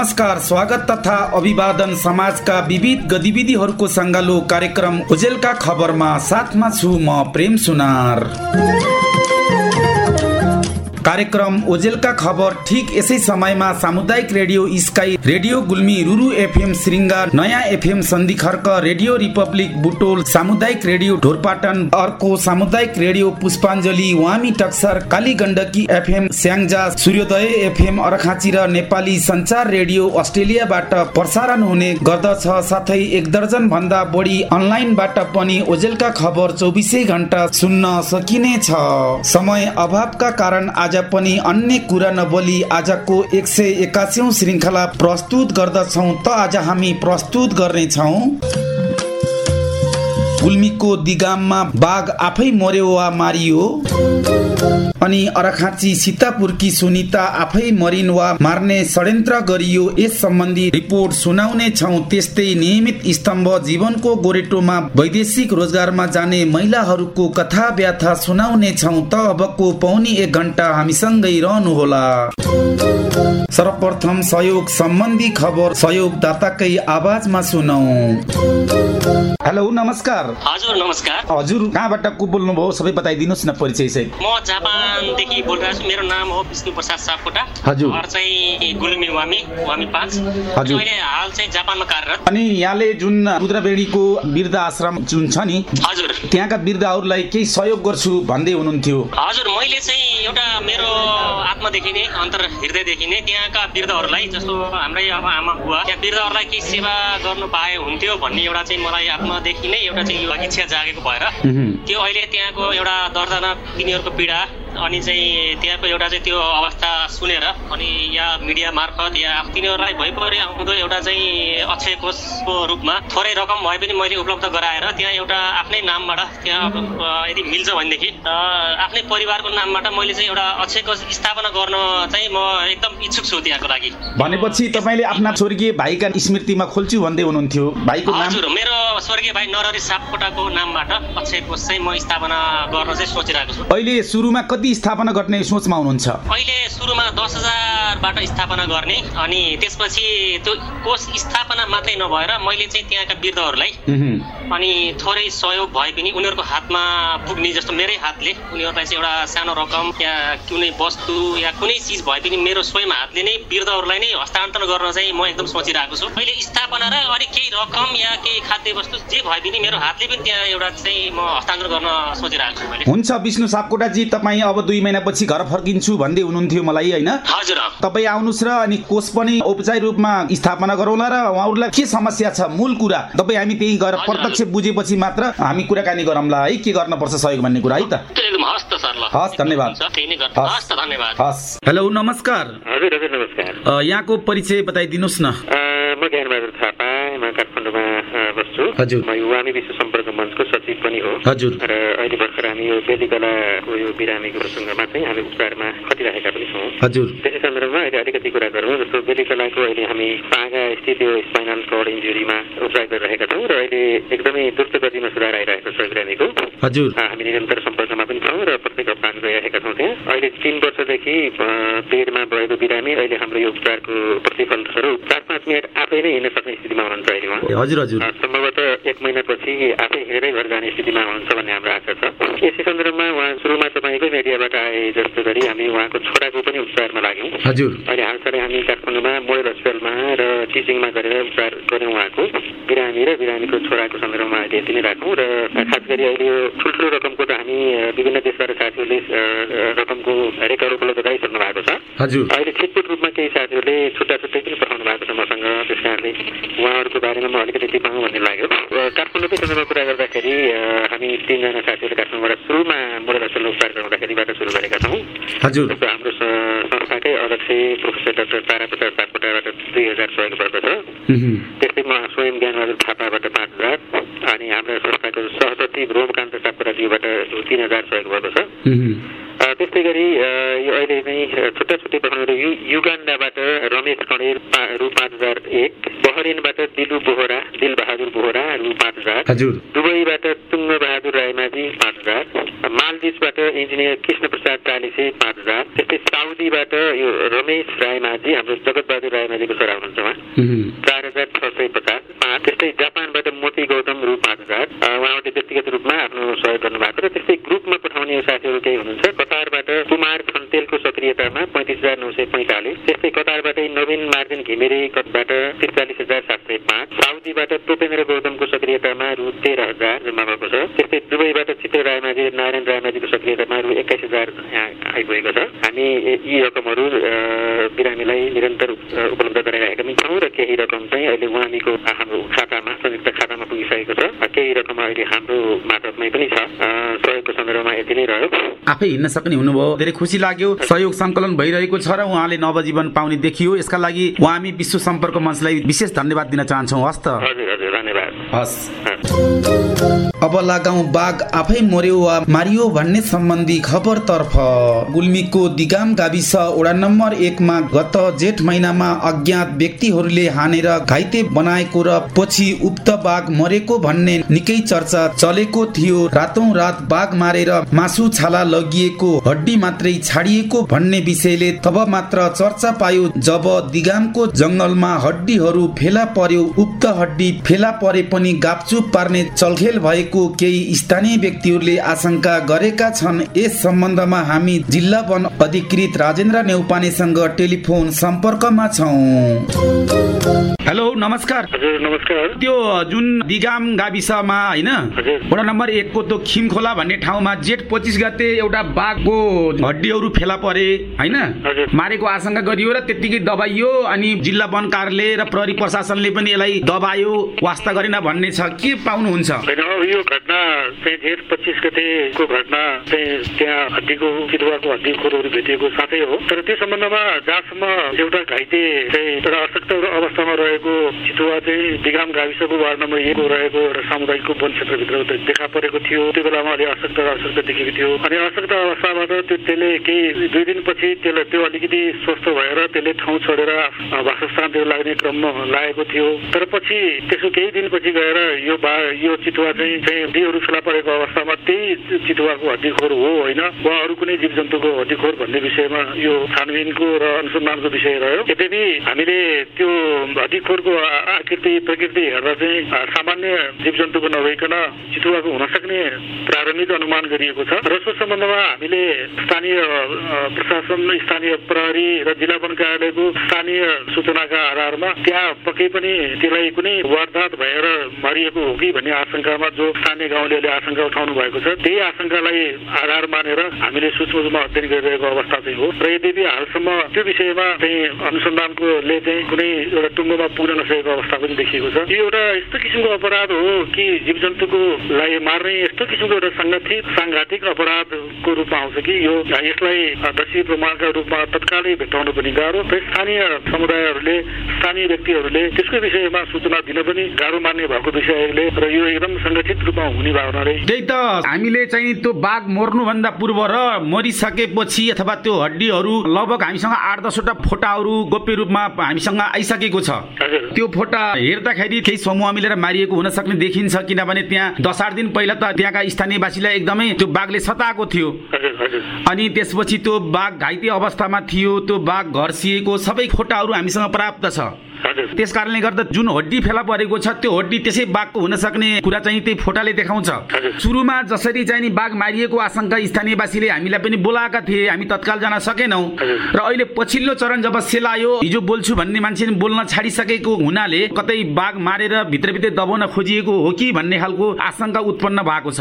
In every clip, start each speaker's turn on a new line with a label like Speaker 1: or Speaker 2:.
Speaker 1: नमस्कार स्वागत तथा अभिवादन समाजका विविध गतिविधिहरूको सङ्गालो कार्यक्रम उजेलका खबरमा साथमा छु म प्रेम सुनार। कार्यक्रम ओजेलका खबर ठिक यसै समयमा सामुदायिक radio sky radio Gulmi Ruru FM Shringar नयाँ एफएम सन्धि खर्क रेडियो रिपब्लिक बुटोल सामुदायिक रेडियो ढोरपाटन अर्को सामुदायिक रेडियो पुष्पाञ्जली वामी टक्सर काली गण्डकी एफएम स्याङ्जा सूर्योदय एफएम अर्खाँची र नेपाली सञ्चार रेडियो अस्ट्रेलियाबाट प्रसारण हुने गर्दछ। साथै एक दर्जन भन्दा बढी अनलाइनबाट पनि ओजेलका खबर चौबिसै घन्टा सुन्न सकिनेछ। समय अभावका कारण पनि अन्य कुरा नबोली आजको एक सय एकासी श्रृङ्खला प्रस्तुत गर्दछौ त आज हामी प्रस्तुत गर्नेछौ। गुल्मीको दिगाममा बाघ आफै मर्यो वा मारियो? अनि अरखाँची सीतापुरकी सुनिता आफै मरिन वा मार्ने षड्यन्त्र गरियो? यस सम्बन्धी रिपोर्ट सुनाउने छौ। त्यस्तै नियमित स्तम्भ जीवनको गोरेटोमा वैदेशिक रोजगारमा जाने महिलाहरूको कथा व्याथा सुनाउने छौ। त अबको पौनी एक घन्टा हामीसँगै रहनुहोला। सर्वप्रथम सहयोग सम्बन्धी खबर सहयोगदाताकै आवाजमा सुनौ। हेलो नमस्कार।
Speaker 2: हजुर नमस्कार।
Speaker 1: हजुर कहाँबाट को बोल्नुभयो? सबै बताइदिनुहोस् न परिचय सहित
Speaker 2: म जापानदेखि बोलिरहेको छु मेरो नाम हो विष्णु प्रसाद सापकोटा।
Speaker 1: हजुर।
Speaker 2: घर चाहिँ गुल्मी वामी वामी पाँच
Speaker 1: हजुर।
Speaker 2: अहिले हाल चाहिँ जापानमा कार्यरत।
Speaker 1: अनि यहाँले जुन रुद्रबेडीको वृद्ध आश्रम जुन छ नि
Speaker 2: हजुर।
Speaker 1: त्यहाँका वृद्धहरूलाई केही सहयोग गर्छु भन्दै हुनुहुन्थ्यो।
Speaker 2: हजुर मैले चाहिँ एउटा मेरो आत्मादेखि नै अन्तर हृदयदेखि नै त्यहाँका वृद्धहरूलाई जस्तो हाम्रै अब आमा बुवा त्यहाँ वृद्धहरूलाई केही सेवा गर्नु पाए हुन्थ्यो भन्ने एउटा चाहिँ मलाई आत्मादेखि नै एउटा चाहिँ यो इच्छा जागेको भएर त्यो अहिले त्यहाँको एउटा दर्दना तिनीहरूको पीडा अनि चाहिँ त्यहाँको एउटा चाहिँ त्यो अवस्था सुनेर अनि यहाँ मिडिया मार्फत या तिनीहरूलाई भइपरि आउँदो एउटा चाहिँ अक्षय कोषको रूपमा थोरै रकम भए पनि मैले उपलब्ध गराएर त्यहाँ एउटा आफ्नै नामबाट त्यहाँ यदि मिल्छ भनेदेखि आफ्नै परिवारको नामबाट मैले चाहिँ एउटा अक्षय कोष स्थापना गर्न चाहिँ म एकदम इच्छुक छु त्यहाँको लागि।
Speaker 1: भनेपछि तपाईँले आफ्ना स्वर्गीय भाइका स्मृतिमा खोल्छु भन्दै हुनुहुन्थ्यो। भाइको नाम?
Speaker 2: हजुर मेरो स्वर्गीय भाइ नरहरी सापकोटाको नामबाट अक्षय कोष चाहिँ म स्थापना गर्न चाहिँ सोचिरहेको छु।
Speaker 1: अहिले सुरुमा कति स्थापना गर्ने सोचमा हुनुहुन्छ?
Speaker 2: अहिले सुरुमा दस हजारबाट स्थापना गर्ने अनि त्यसपछि त्यो कोष स्थापना मात्रै नभएर मैले चाहिँ त्यहाँका वृद्धहरूलाई। अनि थोरै सहयोग भए पनि उनीहरूको हातमा पुग्ने जस्तो मेरै हातले उनीहरूलाई चाहिँ एउटा सानो रकम या कुनै वस्तु या कुनै चिज भए पनि मेरो स्वयं हातले नै वृद्धहरूलाई नै हस्तान्तरण गर्न चाहिँ म एकदम सोचिरहेको छु। अहिले स्थापना र अनि केही रकम या केही खाद्य वस्तु जे भए पनि मेरो हातले पनि त्यहाँ एउटा चाहिँ म हस्तान्तरण गर्न सोचिरहेको छु मैले।
Speaker 1: हुन्छ विष्णु सापकोटाजी तपाईँ अब दुई महिनापछि घर फर्किन्छु भन्दै हुनुहुन्थ्यो मलाई होइन?
Speaker 2: हजुर
Speaker 1: तपाईँ आउनुहोस् र अनि कोष पनि औपचारिक रूपमा स्थापना गरौँला र उहाँहरूलाई के समस्या छ? मूल कुरा तपाईँ हामी त्यही गएर प्रत्यक्ष बुझेपछि मात्र हामी कुराकानी गरौँला है? के गर्न पर्छ सहयोग भन्ने कुरा है त?
Speaker 2: हस् त सर ल।
Speaker 1: हस्, धन्यवाद। हस्। हेलो नमस्कार।
Speaker 3: हजुर हजुर नमस्कार।
Speaker 1: अ, यहाँको परिचय बताइदिनुहोस् न।
Speaker 3: म ज्ञानबहादुर थापा म काठमाडौँमा बस्छु।
Speaker 1: हजुर।
Speaker 3: म युवामी विश्व सम्पर्क पनि हो
Speaker 1: हजुर
Speaker 3: र अहिले भर्खर हामी यो बेलीकलाको यो बिरामीको प्रसङ्गमा चाहिँ हामी उपचारमा खटिरहेका पनि छौँ
Speaker 1: हजुर
Speaker 3: त्यसै सन्दर्भमा अहिले अलिकति कुरा गरौँ जस्तो बेलीकलाको अहिले हामी पागा स्थित यो स्पाइनल कर्ड इन्जुरीमा उपचार गरिरहेका छौँ र अहिले एकदमै द्रुत गतिमा सुधार आइरहेको छ बिरामीको
Speaker 1: हजुर
Speaker 3: हामी निरन्तर सम्पर्कमा पनि छौँ र प्रत्येक हप्ता हामी गइरहेका छौँ त्यहाँ अहिले तिन वर्षदेखि पेडमा भएको बिरामी अहिले हाम्रो यो उपचारको प्रतिफल स्वरूप चार पाँच मिनट आफै नै हिँड्न सक्ने स्थितिमा हुनुहुन्छ अहिले उहाँ
Speaker 1: हजुर हजुर
Speaker 3: सम्भवतः एक महिनापछि आफै हिँडेरै घर जाने स्थितिमा हुनुहुन्छ भन्ने हाम्रो आशा छ। यसै सन्दर्भमा उहाँ सुरुमा तपाईँकै मिडियाबाट आए जस्तो गरी हामी उहाँको छोराको पनि उपचारमा लाग्यौँ।
Speaker 1: हजुर।
Speaker 3: अहिले हालसालै हामी काठमाडौँमा मोडल हस्पिटलमा र टिचिङमा गरेर उपचार गऱ्यौँ उहाँको। बिरामी र बिरामीको छोराको सन्दर्भमा अहिले यति नै राखौँ र खास गरी अहिले यो ठुल्ठुलो रकमको त हामी विभिन्न देशबाट साथीहरूले रकमको रेकर्ड उपलब्ध गराइसक्नु भएको छ।
Speaker 1: हजुर।
Speaker 3: अहिले छिटपुट रूपमा केही साथीहरूले छुट्टा छुट्टै पनि पठाउनु भएको छ मसँग। कारणले उहाँहरूको बारेमा म अलिकति टिपाउँ भन्ने लाग्यो। र काठमाडौँकै सन्दर्भमा कुरा गर्दाखेरि हामी तिनजना साथीहरूले काठमाडौँबाट सुरुमा हस्पिटल उपचार गराउँदाखेरिबाट सुरु गरेका छौँ।
Speaker 1: हजुर।
Speaker 3: जस्तो हाम्रो संस्थाकै अध्यक्ष प्रोफेसर डाक्टर ताराप्रसाद सापकोटाबाट दुई हजार सहयोग भएको छ। त्यस्तै म स्वयं ज्ञानबहादुर थापाबाट पाँच हजार अनि हाम्रो संस्थाको सहसचिव रोमकान्त सापकोटाज्यूबाट तिन हजार सहयोग भएको छ। त्यस्तै गरी यो अहिले नै छुट्टा छुट्टै पठाउनु यु युगान्डाबाट रमेश कणेर पा रु पाँच हजार एक बहरिनबाट दिलु बोहरा दिलबहादुर बोहरा रु पाँच हजार।
Speaker 1: हजुर।
Speaker 3: दुबईबाट तुङ्ग बहादुर रायमाझी पाँच हजार। माल
Speaker 4: बिचबाट इन्जिनियर कृष्ण प्रसाद चालिसे पाँच हजार। त्यस्तै साउदीबाट यो रमेश रायमाझी हाम्रो जगतबहादुर रायमाझीको छोरा हुनुहुन्छ उहाँ। चार हजार छ सय पचास। पाँच। त्यस्तै जापानबाट मोती गौतम रु पाँच हजार उहाँहरूले व्यक्तिगत रूपमा आफ्नो सहयोग गर्नुभएको र त्यस्तै ग्रुपमा पठाउने साथीहरू केही हुनुहुन्छ। कतारबाट कुमार खन्तेलको सक्रियतामा पैँतिस हजार नौ सय पैँतालिस त्यस्तै कतारबाटै नवीन मार्जिन घिमिरेबाट त्रिचालिस हजार सात सय पाँच साउदीबाट टोपेन्द्र गौतमको सक्रियतामा रु तेह्र हजार जम्मा भएको छ। त्यस्तै दुबईबाट चित्र रायमाझी नारायण रायमाझीको सक्रियतामा रु एक्काइस हजार आइपुगेको छ। हामी यी रकमहरू बिरामीलाई निरन्तर उपलब्ध गराइरहेका पनि छौँ र केही रकम चाहिँ अहिले उहाँनीको हाम्रो खातामा संयुक्त खातामा पुगिसकेको छ। केही रकम अहिले हाम्रो मार्फतमै पनि छ। सहयोगको सन्दर्भमा यति नै रह्यो।
Speaker 1: आफै हिँड्न सक्ने हुनुभयो। धेरै खुसी लाग्यो। सहयोग सङ्कलन भइरहेको छ र उहाँले नवजीवन पाउने देखियो। यसका लागि उहाँमी विश्व सम्पर्क मञ्चलाई विशेष धन्यवाद दिन चाहन्छौँ। हस्त
Speaker 4: हजुर हजुर धन्यवाद।
Speaker 1: हस्। अब लगाउँ बाघ आफै मर्यो वा मारियो भन्ने सम्बन्धी खबरतर्फ। गुल्मीको दिगाम गाविस वडा नम्बर एकमा गत जेठ महिनामा अज्ञात व्यक्तिहरूले हानेर घाइते बनाएको र पछि उक्त बाघ मरेको भन्ने निकै चर्चा चलेको थियो। रातौं रात बाघ मारेर मासु छाला लगिएको हड्डी मात्रै छाडिएको भन्ने विषयले तब मात्र चर्चा पायो जब दिगामको जङ्गलमा हड्डीहरू फेला पर्यो उक्त हड्डी फेला परे पनि गापचुप पार्ने चलखेल भएको केही स्थानीय व्यक्तिहरूले आशंका गरेका छन्। यस सम्बन्धमा हामी जिल्ला वन अधिकृत राजेन्द्र नेउपानेसँग टेलिफोन सम्पर्कमा छौँ। हेलो नमस्कार।
Speaker 4: हजुर नमस्कार।
Speaker 1: त्यो जुन दिगाम गाविसमा होइन वडा नम्बर एकको त्यो खिम खोला भन्ने ठाउँमा जेठ पच्चिस गते एउटा बाघको हड्डीहरू फेला परे होइन। मारेको आशंका गरियो र त्यत्तिकै दबाइयो अनि जिल्ला वन कार्यालय र प्रहरी प्रशासनले पनि यसलाई दबायो वास्ता गरेन भन्ने छ। के पाउनुहुन्छ?
Speaker 4: यो घटना चाहिँ जेठ पच्चिस गतेको घटना चाहिँ त्यहाँ हड्डीको चितुवाको हड्डी खोरहरू भेटिएको साथै हो। तर त्यो सम्बन्धमा जहाँसम्म एउटा घाइते चाहिँ एउटा अशक्त अवस्थामा रहेको चितुवा चाहिँ दिगाम गाविसको वार्ड नम्बर एकको रहेको एउटा सामुदायिक वन क्षेत्रभित्र देखा परेको थियो। त्यो बेलामा अलि अशक्त र अशक्त देखेको थियो। अनि अशक्त अवस्थाबाट त्यो त्यसले केही दुई दिनपछि त्यसलाई त्यो अलिकति स्वस्थ भएर त्यसले ठाउँ छोडेर वासस्थानतिर लाग्ने क्रममा लागेको थियो। तर पछि त्यसो केही दिनपछि गएर यो बा यो चितुवा चाहिँ चाहिँ हड्डीहरू फेला परेको अवस्थामा त्यही चितुवाको हड्डीखोर हो होइन? वा अरू कुनै जीव जन्तुको हड्डीखोर भन्ने विषयमा यो छानबिनको र अनुसन्धानको विषय रह्यो। यद्यपि हामीले त्यो हड्डीखोरको आकृति प्रकृति हेर्दा चाहिँ सामान्य जीव जन्तुको नभइकन चितुवाको हुन सक्ने प्रारम्भिक अनुमान गरिएको छ। र सो सम्बन्धमा हामीले स्थानीय प्रशासन स्थानीय प्रहरी र जिल्ला वन कार्यालयको स्थानीय सूचनाका आधारमा त्यहाँ पक्कै पनि त्यसलाई कुनै वारदात भएर मारिएको हो कि भन्ने आशंकामा जो स्थानीय गाउँलेले आशंका उठाउनु भएको छ त्यही आशंकालाई आधार मानेर हामीले सूक्ष्म रूपमा अध्ययन गरिरहेको अवस्था चाहिँ हो। र यद्यपि हालसम्म त्यो विषयमा चाहिँ अनुसन्धानकोले चाहिँ कुनै एउटा टुङ्गोमा पुग्न नसकेको अवस्था पनि देखिएको छ। यो एउटा यस्तो किसिमको अपराध हो कि जीव जन्तुको लाई मार्ने यस्तो किसिमको एउटा सङ्गठित साङ्घातिक अपराधको रूपमा आउँछ कि यो यसलाई दक्षिण प्रमाणका रूपमा तत्कालै भेट्टाउनु पनि गाह्रो। र स्थानीय समुदायहरूले स्थानीय व्यक्तिहरूले त्यसको विषयमा सूचना दिन पनि गाह्रो मान्ने भएको विषयले र यो एकदम सङ्गठित रूपमा हुने भावनाले
Speaker 1: त्यही त हामीले चाहिँ त्यो बाघ मर्नुभन्दा पूर्व र मरिसकेपछि अथवा त्यो हड्डीहरू लगभग हामीसँग आठ दसवटा फोटाहरू गोप्य रूपमा हामीसँग आइसकेको छ। त्यो फोटा हेर्दाखेरि केही समूह मिलेर मारिएको हुन सक्ने देखिन्छ किनभने त्यहाँ दस आठ दिन पहिला त त्यहाँका स्थानीयवासीलाई एकदमै त्यो बाघले सताएको थियो। अनि त्यसपछि त्यो बाघ घाइते अवस्थामा थियो त्यो बाघ घर्सिएको सबै फोटाहरू हामीसँग प्राप्त छ। त्यस कारणले गर्दा जुन हड्डी फेला परेको छ त्यो हड्डी त्यसै बाघको हुन सक्ने कुरा चाहिँ त्यही फोटाले देखाउँछ। सुरुमा जसरी चाहिँ नि बाघ मारिएको आशंका स्थानीयवासीले हामीलाई पनि बोलाएका थिए हामी तत्काल जान सकेनौँ। र अहिले पछिल्लो चरण जब सेलायो हिजो बोल्छु भन्ने मान्छे बोल्न छाडिसकेको हुनाले कतै बाघ मारेर भित्रभित्रै दबाउन खोजिएको हो कि भन्ने खालको आशंका उत्पन्न भएको छ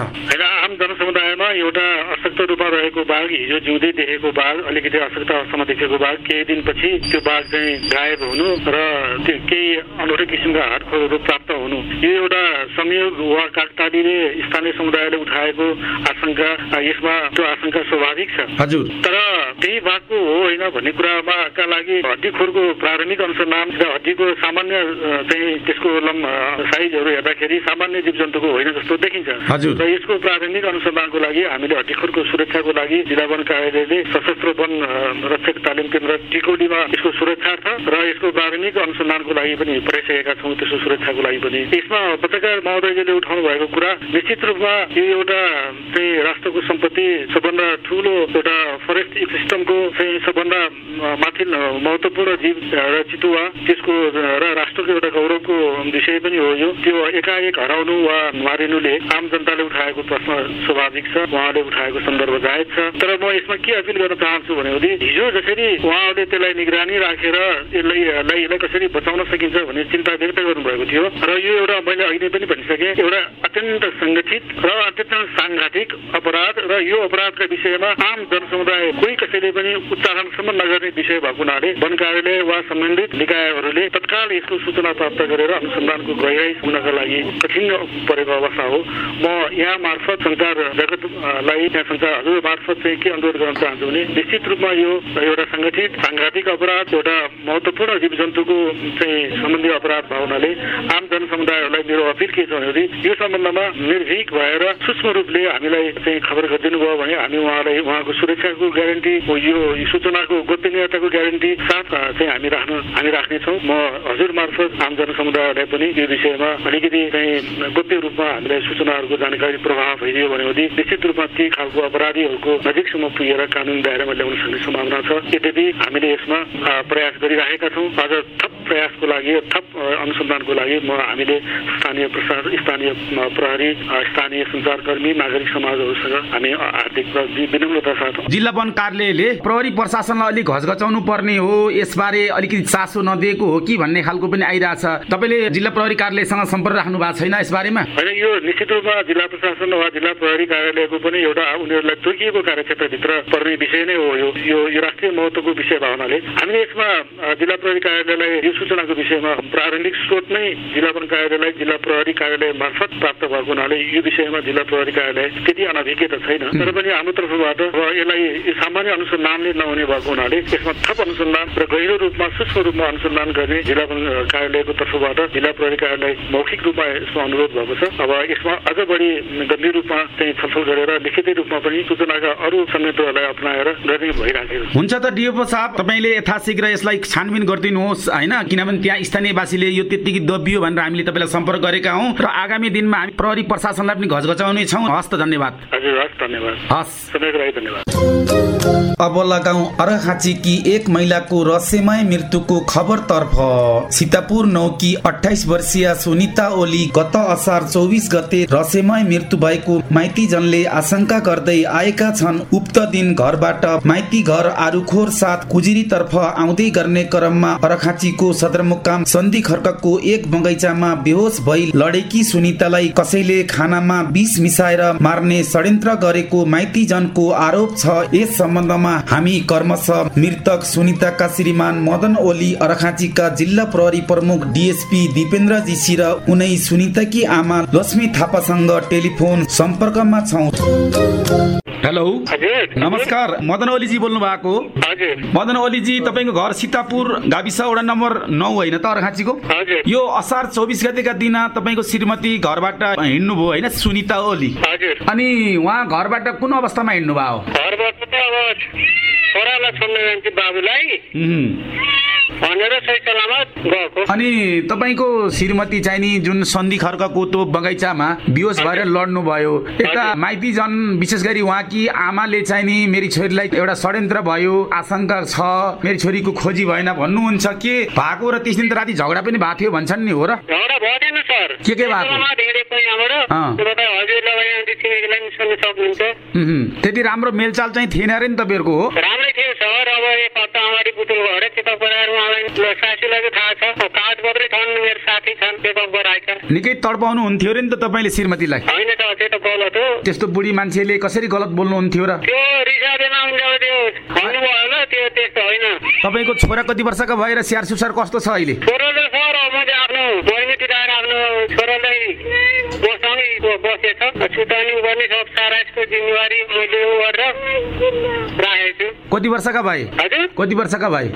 Speaker 4: आम जनसमुदायमा एउटा अशक्त रूपमा रहेको बाघ हिजो जिउँदै देखेको बाघ अलिकति अशक्त अवस्थामा देखेको बाघ केही दिनपछि त्यो बाघ चाहिँ गायब हुनु र केही अनौठो किसिमका हातखोरहरू प्राप्त हुनु? यो एउटा संयोग वा काकतालीले स्थानीय समुदायले उठाएको आशंका यसमा त्यो आशंका स्वाभाविक छ।
Speaker 1: हजुर।
Speaker 4: तर त्यही भागको हो होइन भन्ने कुरामा का लागि हड्डीखोरको प्रारम्भिक अनुसन्धान र हड्डीको सामान्य चाहिँ त्यसको लम साइजहरू हेर्दाखेरि सामान्य जीव जन्तुको होइन जस्तो देखिन्छ।
Speaker 1: हजुर।
Speaker 4: र यसको प्रारम्भिक अनुसन्धानको लागि हामीले हड्डीखोरको सुरक्षाको लागि जिल्ला वन कार्यालयले सशस्त्र वन रक्षक तालिम केन्द्र टिकौलीमा यसको सुरक्षार्थ र यसको प्रारम्भिक अनुसन्धानको लागि पनि पठाइसकेका छौँ त्यसको सुरक्षाको लागि पनि। यसमा पत्रकार महोदयले उठाउनु भएको कुरा निश्चित रूपमा यो एउटा चाहिँ राष्ट्रको सम्पत्ति सबभन्दा ठुलो एउटा फरेस्ट इकोसिस्टमको चाहिँ सबभन्दा माथि महत्त्वपूर्ण जीव र चितुवा त्यसको र राष्ट्रको एउटा गौरवको विषय पनि हो यो। त्यो एकाएक हराउनु वा मारिनुले आम जनताले उठाएको प्रश्न स्वाभाविक छ उहाँले उठाएको सन्दर्भ जायज छ। तर म यसमा के अपिल गर्न चाहन्छु भने हिजो जसरी उहाँहरूले त्यसलाई निगरानी राखेर यसलाई यसलाई कसरी बचाउन सकिन्छ भन्ने चिन्ता व्यक्त गर्नुभएको थियो। र यो एउटा मैले अहिले पनि भनिसकेँ एउटा अत्यन्त सङ्गठित र अत्यन्त साङ्घातिक अपराध र यो अपराधका विषयमा आम जनसमुदाय कोही कसैले पनि उच्चारणसम्म नगर्ने विषय भएको हुनाले वन कार्यालय वा सम्बन्धित निकायहरूले तत्काल यसको सूचना प्राप्त गरेर अनुसन्धानको गहिराई सुन्नका लागि कठिन परेको अवस्था हो। म यहाँ मार्फत संचार जगतलाई यहाँ संचार हजुर मार्फत चाहिँ के अनुरोध गर्न चाहन्छु भने निश्चित रूपमा यो एउटा सङ्गठित साङ्घातिक अपराध एउटा महत्त्वपूर्ण जीव जन्तुको चाहिँ सम्बन्धी अपराध भावनाले आम जनसमुदायहरूलाई मेरो अपिल के छ भने यो सम्बन्धमा निर्भीक भएर सूक्ष्म रूपले हामीलाई चाहिँ खबर गरिदिनु भयो भने हामी उहाँलाई उहाँको सुरक्षाको ग्यारेन्टी यो सूचनाको गोपनीयताको ग्यारेन्टी साथ चाहिँ हामी राख्न हामी राख्नेछौँ। म हजुर मार्फत आम जनसमुदायहरूलाई पनि यो विषयमा अलिकति चाहिँ गोप्य रूपमा हामीलाई सूचनाहरूको जानकारी प्रवाह भइदियो भने निश्चित रूपमा ती खालको अपराधीहरूको नजिकसम्म पुगेर कानुन दायरामा ल्याउन सक्ने सम्भावना छ। यद्यपि हामीले यसमा प्रयास गरिराखेका छौँ। अझ थप प्रयासको लागि थप अनुसन्धानको लागि म हामीले स्थानीय प्रशासन स्थानीय प्रहरी स्थानीय सञ्चारकर्मी नागरिक समाजहरूसँग हामी हार्दिक र विनम्रता साथ
Speaker 1: जिल्ला वन कार्यालयले प्रहरी प्रशासनलाई अलिक घचघचाउनु पर्ने हो यसबारे अलिकति चासो नदिएको हो कि भन्ने खालको पनि आइरहेछ। तपाईँले जिल्ला प्रहरी कार्यालयसँग सम्पर्क राख्नु भएको छैन यसबारेमा?
Speaker 4: होइन यो निश्चित रूपमा जिल्ला प्रशासन वा जिल्ला प्रहरी कार्यालयको पनि एउटा उनीहरूलाई तोकिएको कार्यक्षेत्रभित्र पर्ने विषय नै हो यो यो राष्ट्रिय महत्त्वको विषय भावनाले। हामीले यसमा जिल्ला प्रहरी कार्यालयलाई सूचनाको विषयमा प्रारम्भिक स्रोत नै जिल्ला वन कार्यालयलाई जिल्ला प्रहरी कार्यालय मार्फत प्राप्त भएको हुनाले यो विषयमा जिल्ला प्रहरी कार्यालय त्यति अनभिज्ञ त छैन। तर पनि हाम्रो तर्फबाट यसलाई सामान्य अनुसन्धानले नहुने भएको हुनाले यसमा थप अनुसन्धान र गहिरो रूपमा सूक्ष्म रूपमा अनुसन्धान गर्ने जिल्ला वन कार्यालयको तर्फबाट जिल्ला प्रहरी कार्यालय मौखिक रूपमा यसमा अनुरोध भएको छ। अब यसमा अझ बढी गम्भीर रूपमा चाहिँ छलफल गरेर लिखितै रूपमा पनि सूचनाका अरू संयन्त्रहरूलाई अप्नाएर गर्ने भइराखेको
Speaker 1: हुन्छ त डिओपो साहब तपाईँले यथाशीघ्र यसलाई छानबिन गरिदिनुहोस् होइन? किनभने त्यहाँ स्थानीयवासीले यो त्यत्तिकै दबियो भनेर हामीले तपाईँलाई सम्पर्क गरेका हौँ र आगामी दिनमा हामी प्रहरी प्रशासनलाई पनि घचघचाउने छौँ हस् त धन्यवाद।
Speaker 4: हजुर हस् धन्यवाद।
Speaker 1: हस्।
Speaker 4: लागि धन्यवाद।
Speaker 1: अब लगाउँ अरखाँचीकी एक महिलाको रहस्यमय मृत्युको खबरतर्फ सीतापुर नौकी अठाइस वर्षीय सुनिता ओली गत असार चौबिस गते रहस्यमय मृत्यु भएको माइतीजनले आशंका गर्दै आएका छन्। उक्त दिन घरबाट माइती घर आरुखोर साथ कुजिरी तर्फ आउँदै गर्ने क्रममा अरखाँचीको सदरमुकाम सन्धि खर्कको एक बगैँचामा बेहोस भई लडेकी सुनितालाई कसैले खानामा विष मिसाएर मार्ने षड्यन्त्र गरेको माइतीजनको आरोप छ। यस सम्बन्धमा हामी कर्मश मृतक सुनिताका श्रीमान मदन ओली अरखाँचीका जिल्ला प्रहरी प्रमुख डिएसपी दिपेन्द्र जीसी र उनै सुनिताकी आमा लक्ष्मी थापासँग टेलिफोन सम्पर्कमा छौँ। हेलो।
Speaker 4: हजुर।
Speaker 1: नमस्कार मदन ओलीजी बोल्नु भएको
Speaker 4: हजुर।
Speaker 1: मदन ओलीजी तपाईँको घर सीतापुर गाविस वडा नम्बर नौ होइन त अरखाँचीको?
Speaker 4: हजुर।
Speaker 1: यो असार चौबिस गतेका दिन तपाईँको श्रीमती घरबाट हिँड्नुभयो होइन सुनिता ओली।
Speaker 4: हजुर।
Speaker 1: अनि उहाँ घरबाट कुन अवस्थामा हिँड्नु भयो
Speaker 4: घरबाट त अब छोरालाई छोड्न जान्थ्यो बाबुलाई। भनेर सही सलामत गएको।
Speaker 1: अनि तपाईँको श्रीमती चाहिँ नि जुन सन्धि खर्कको त्यो बगैँचामा बिहोस भएर लड्नु भयो यता माइती जन विशेष गरी उहाँकी आमाले चाहिँ नि मेरी छोरीलाई एउटा षड्यन्त्र भयो आशंका छ मेरी छोरीको खोजी भएन भन्नुहुन्छ के? भएको र त्यस दिन त राति झगडा पनि भएको थियो भन्छन् नि हो र।
Speaker 4: झगडा भएन सर।
Speaker 1: के के भएको?
Speaker 4: हजुरलाई पनि सुन्नु सक्नुहुन्छ।
Speaker 1: त्यति राम्रो मेलचाल चाहिँ थिएन अरे नि तपाईँहरूको हो।
Speaker 4: राम्रै थियो सर अब एक हप्ता अगाडि बुटुल भएर चेकअप गराएर उहाँलाई सासूलाई थाहा छ कागज पत्रै छन् मेरो साथी छन् चेकअप गराएका
Speaker 1: निकै तडपाउनु हुन्थ्यो अरे नि त तपाईँले श्रीमतीलाई
Speaker 4: होइन त त्यो त गलत हो
Speaker 1: त्यस्तो बुढी मान्छेले कसरी गलत बोल्नुहुन्थ्यो र
Speaker 4: त्यो हुन्छ अब त्यो भन्नुभयो होला त्यो त्यस्तो होइन
Speaker 1: तपाईँको छोरा कति वर्षका भएर स्याहार सुसार कस्तो छ अहिले
Speaker 4: छोरो त सर अब मैले आफ्नो बहिनी आफ्नो छोरालाई मसँगै बसेछ सुतानी गर्ने सब सारा यसको जिम्मेवारी मैले उ गरेर राखेको छु
Speaker 1: कति वर्षका भाइ? कति वर्षका भाइ?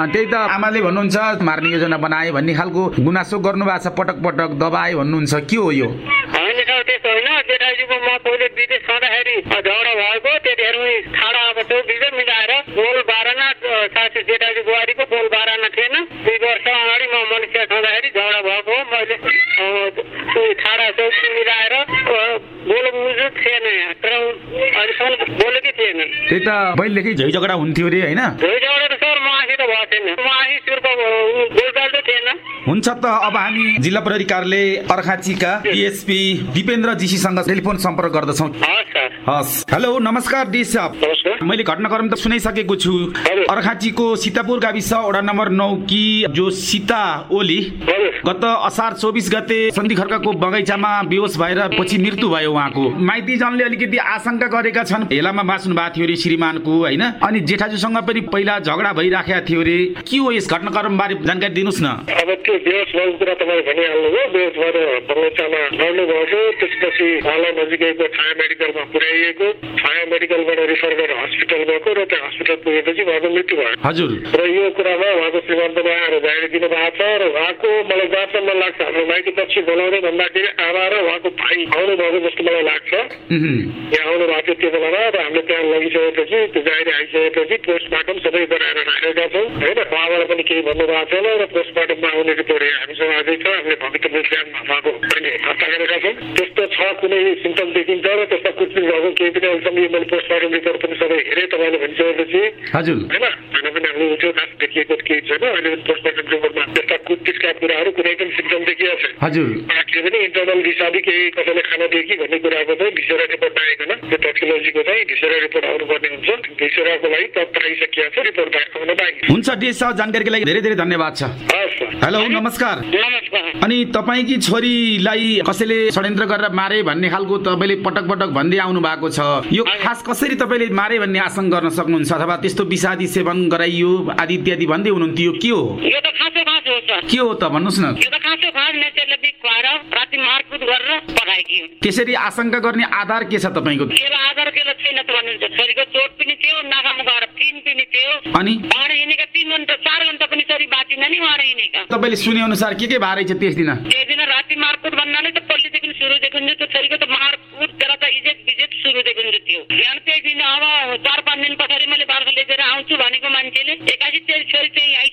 Speaker 1: त्यही त आमाले भन्नुहुन्छ मार्ने योजना बनाए भन्ने खालको गुनासो गर्नु भएको छ पटक पटक दबाए भन्नुहुन्छ के हो यो?
Speaker 5: त्यस्तो होइन। जेठाजीको म पहिले विदेश खाँदाखेरि झगडा भएको त्यतिखेर उनी ठाडा अब त्यो विजय मिलाएर बोल बाह्रना साथी जेठाजी बुहारीको बोल बाह्रना थिएन। दुई वर्ष अगाडि म मलेसिया छँदाखेरि झगडा भएको हो। मैले ठाडा चौकी मिलाएर अँ, बोल बुझ्नु थिएन। तर अहिलेसम्म बोलेकै थिएन।
Speaker 1: त्यही त पहिलेदेखि झै झगडा हुन्थ्यो अरे होइन?
Speaker 5: झोइ झगडा त सर मआसी त भएको छैन। मआसी सुर्को बोलचाल चाहिँ थिएन।
Speaker 1: हुन्छ त अब हामी जिल्ला प्रहरी कार्यालय अर्खाँचीका डिएसपी दिपेन्द्र जीसीसँग टेलिफोन सम्पर्क गर्दछौँ।
Speaker 5: हस्।
Speaker 1: हेलो नमस्कार डी साहब। मैले घटनाक्रम त सुनाइसकेको छु। अर्खाँचीको सीतापुर गाविस वडा नम्बर नौ कि जो सीता ओली गत असार चौबिस गते सन्धि खर्काको बगैँचामा बेहोस भएर पछि मृत्यु भयो उहाँको। माइतीजनले अलिकति आशंका गरेका छन्। हेलामा बाँच्नु भएको थियो अरे श्रीमानको होइन? अनि जेठाजुसँग पनि पहिला झगडा भइराखेका थियो अरे। के हो यस घटनाक्रम बारे जानकारी दिनुहोस् न।
Speaker 5: अब त्यो बेहोस भएको कुरा तपाईँ भनिहाल्नुभयो। बेहोस भएर बगैँचामा लड्नुभएको त्यसपछि उहाँलाई नजिकैको मेडिकलमा पुर्याइएको छाया मेडिकलबाट रिफर गरेर हस्पिटल गएको र त्यहाँ हस्पिटल पुगेपछि उहाँको मृत्यु भयो।
Speaker 1: हजुर।
Speaker 5: र यो कुरामा उहाँको श्रीमन्तले आएर जाहेर दिनु भएको छ र उहाँको मलाई जहाँसम्म लाग्छ हाम्रो माइती पक्ष बोलाउँदै भन्दाखेरि आमा र उहाँको भाइ आउनु भएको जस्तो मलाई लाग्छ। यहाँ आउनु भएको थियो त्यो बेलामा र हामीले त्यहाँ लगिसकेपछि त्यो जाहेरी आइसकेपछि पोस्टमार्टम सबै गराएर राखेका छौँ। होइन उहाँबाट पनि केही भन्नुभएको छैन र पोस्टमार्टममा आउने रिपोर्ट हामीसँग अझै छ। हामीले भविष्य विज्ञानमा उहाँको अहिले हत्या गरेका छौँ। त्यस्तो छ कुनै सिम्टम देखिन्छ र त्यस्ता कुचबिच भएको केही पनि अहिलेसम्म यो मैले पोस्टमार्टम रिपोर्ट पनि सबै हेरेँ तपाईँले भनिसकेपछि
Speaker 1: हजुर।
Speaker 5: होइन होइन पनि हामीले उठ्यो खास देखिएको केही छैन अहिले पोस्टमार्टम रिपोर्टमा कुटपिटका कुराहरू कुनै पनि सिम्टम छैन
Speaker 1: हजुर।
Speaker 5: के पनि इन्टरनल भिसाबी केही कसैले खाना दिए कि भन्ने कुराको चाहिँ भिसेरा रिपोर्ट आएकोन त्यो टक्सिलोजीको चाहिँ भिसेरा रिपोर्ट आउनुपर्ने हुन्छ। भिसेराको लागि तत्त आइसकिएको छ रिपोर्ट बाहिर आउन बाँकी
Speaker 1: हुन्छ डिएस साहब जानकारीको लागि धेरै धेरै धन्यवाद छ। हेलो नमस्कार। अनि तपाईँकी छोरीलाई कसैले षड्यन्त्र गरेर मारे भन्ने खालको तपाईँले पटक पटक भन्दै आउनु भएको छ यो खास कसरी तपाईँले मारे भन्ने आशंका गर्न सक्नुहुन्छ अथवा त्यस्तो विषादी सेवन गराइयो आदि इत्यादि भन्दै हुनुहुन्थ्यो यो के हो? के हो त भन्नुहोस् न। त्यसरी आशंका गर्ने आधार के छ तपाईँको? अनि? तपाईँले सुने अनुसार के के भारै छ त्यस दिन?
Speaker 5: राति मारकुट भन्नाले त पहिलेदेखि सुरु देखिन्छ त्यो छोरीको त मारकुट त्यसलाई त इजेत बिजेत सुरु देखिन्छ थियो यहाँ त्यही दिन अब चार पाँच दिन पछाडि मैले लिएर आउँछु भनेको मान्छेले एकासी त्यो छोरी चाहिँ आइस